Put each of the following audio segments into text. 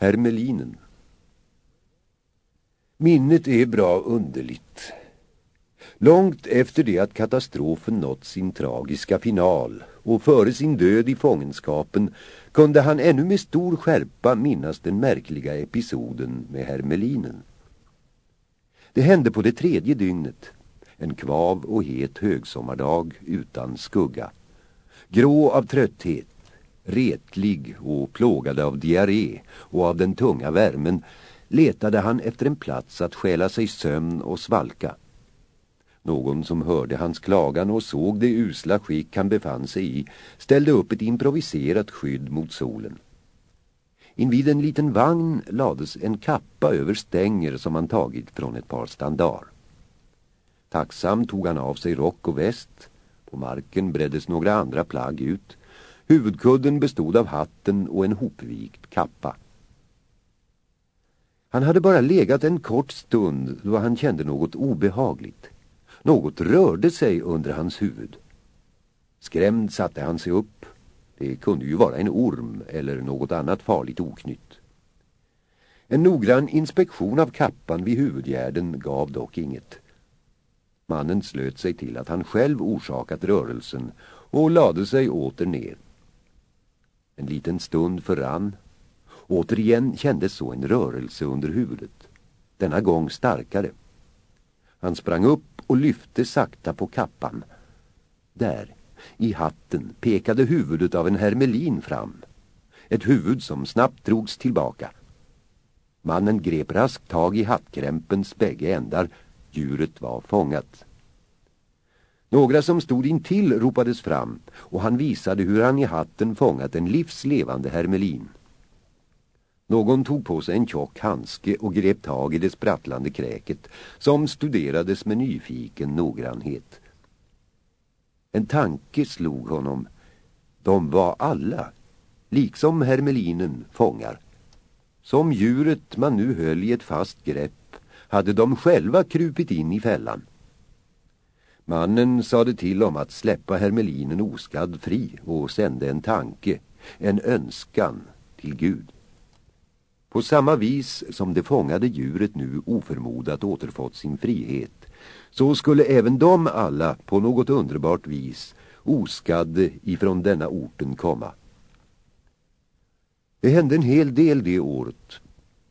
Hermelinen Minnet är bra underligt. Långt efter det att katastrofen nått sin tragiska final och före sin död i fångenskapen kunde han ännu med stor skärpa minnas den märkliga episoden med Hermelinen. Det hände på det tredje dygnet, en kvav och het högsommardag utan skugga. Grå av trötthet, retlig och plågad av diarré och av den tunga värmen letade han efter en plats att skäla sig sömn och svalka. Någon som hörde hans klagan och såg det usla skick han befann sig i ställde upp ett improviserat skydd mot solen. Invid en liten vagn lades en kappa över stänger som han tagit från ett par standar. Tacksam tog han av sig rock och väst. På marken breddes några andra plagg ut. Huvudkudden bestod av hatten och en hopvikt kappa. Han hade bara legat en kort stund då han kände något obehagligt. Något rörde sig under hans huvud. Skrämd satte han sig upp. Det kunde ju vara en orm eller något annat farligt oknytt. En noggrann inspektion av kappan vid huvudgärden gav dock inget. Mannen slöt sig till att han själv orsakat rörelsen och lade sig åter ner. En liten stund förrann. Återigen kändes så en rörelse under huvudet. Denna gång starkare. Han sprang upp och lyfte sakta på kappan. Där, i hatten, pekade huvudet av en hermelin fram. Ett huvud som snabbt drogs tillbaka. Mannen grep raskt tag i hattkrämpens bägge ändar. Djuret var fångat. Några som stod intill ropades fram och han visade hur han i hatten fångat en livslevande hermelin. Någon tog på sig en tjock handske och grep tag i det sprattlande kräket som studerades med nyfiken noggrannhet. En tanke slog honom. De var alla, liksom hermelinen, fångar. Som djuret man nu höll i ett fast grepp hade de själva krupit in i fällan. Mannen sade till om att släppa hermelinen oskadd fri och sände en tanke, en önskan till Gud. På samma vis som det fångade djuret nu oförmodat återfått sin frihet så skulle även de alla på något underbart vis oskadde ifrån denna orten komma. Det hände en hel del det året.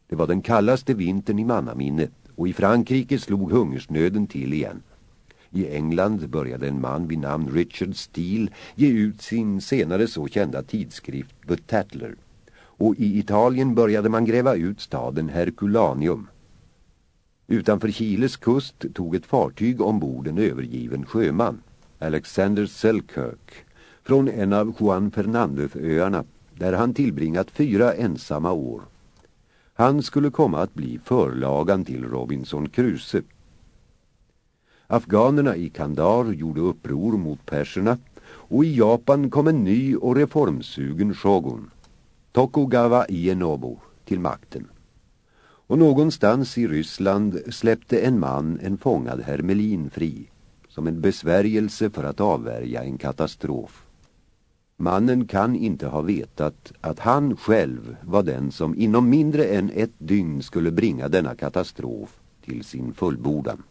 Det var den kallaste vintern i mannaminne och i Frankrike slog hungersnöden till igen. I England började en man vid namn Richard Steele ge ut sin senare så kända tidskrift The Tattler och i Italien började man gräva ut staden Herculaneum. Utanför Chiles kust tog ett fartyg ombord en övergiven sjöman, Alexander Selkirk, från en av Juan Fernandez-öarna där han tillbringat fyra ensamma år. Han skulle komma att bli förlagan till Robinson Crusoe. Afghanerna i Kandar gjorde uppror mot perserna och i Japan kom en ny och reformsugen shogun. Tokugawa Ienobu till makten. Och någonstans i Ryssland släppte en man en fångad hermelin fri som en besvärjelse för att avvärja en katastrof. Mannen kan inte ha vetat att han själv var den som inom mindre än ett dygn skulle bringa denna katastrof till sin fullbordan.